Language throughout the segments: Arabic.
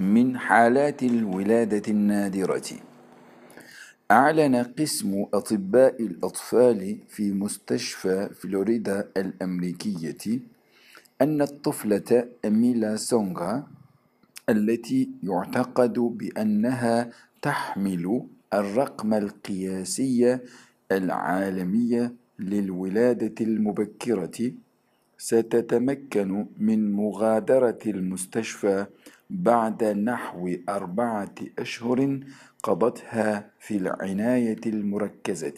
من حالات الولادة النادرة. أعلن قسم أطباء الأطفال في مستشفى فلوريدا الأمريكية أن الطفلة أميلا سونغا التي يعتقد بأنها تحمل الرقم القياسي العالمي للولادة المبكرة ستتمكن من مغادرة المستشفى بعد نحو أربعة أشهر قضتها في العناية المركزة.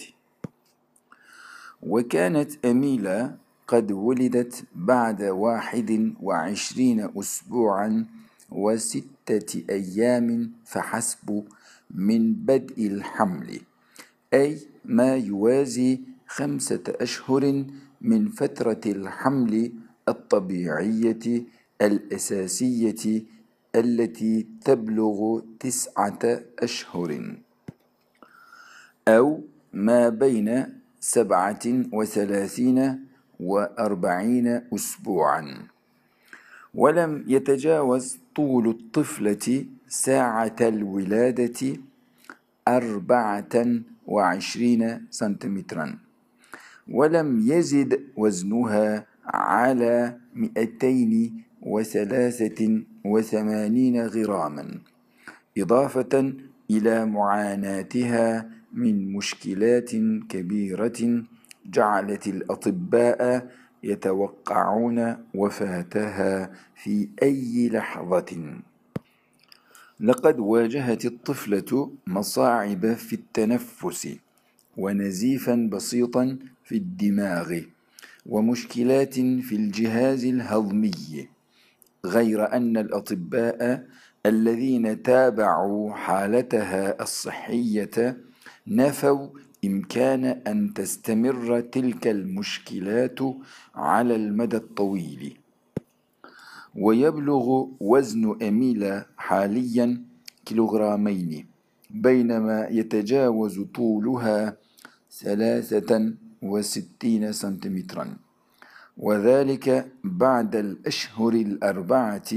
وكانت أميلة قد ولدت بعد واحد وعشرين أسبوعا وستة أيام فحسب من بدء الحمل أي ما يوازي خمسة أشهر من فترة الحمل الطبيعية الأساسية التي تبلغ تسعة أشهر. أو ما بين سبعة وثلاثين وأربعين أسبوعا. ولم يتجاوز طول الطفلة ساعة الولادة أربعة وعشرين سنتيمترا. ولم يزد وزنها على مئتين وثلاثة وثمانين غراما إضافة إلى معاناتها من مشكلات كبيرة جعلت الأطباء يتوقعون وفاتها في أي لحظة. لقد واجهت الطفلة مصاعب في التنفس. ونزيفا بسيطا في الدماغ ومشكلات في الجهاز الهضمي غير أن الأطباء الذين تابعوا حالتها الصحية نفوا إمكان أن تستمر تلك المشكلات على المدى الطويل. ويبلغ وزن أميلة حاليا كيلوغرامين بينما يتجاوز طولها ثلاثة وستين سنتيمترا. وذلك بعد الأشهر الأربعة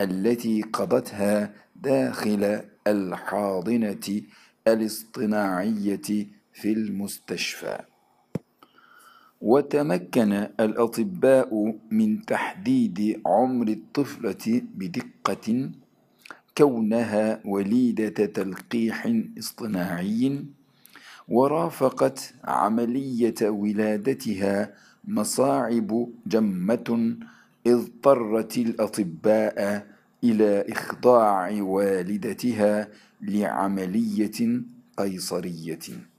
التي قضتها داخل الحاضنة الاصطناعية في المستشفى. وتمكن الأطباء من تحديد عمر الطفلة بدقة كونها وليدة تلقيح اصطناعي. ورافقت عملية ولادتها مصاعب جمة اضطرت الأطباء إلى إخضاع والدتها لعملية قيصرية.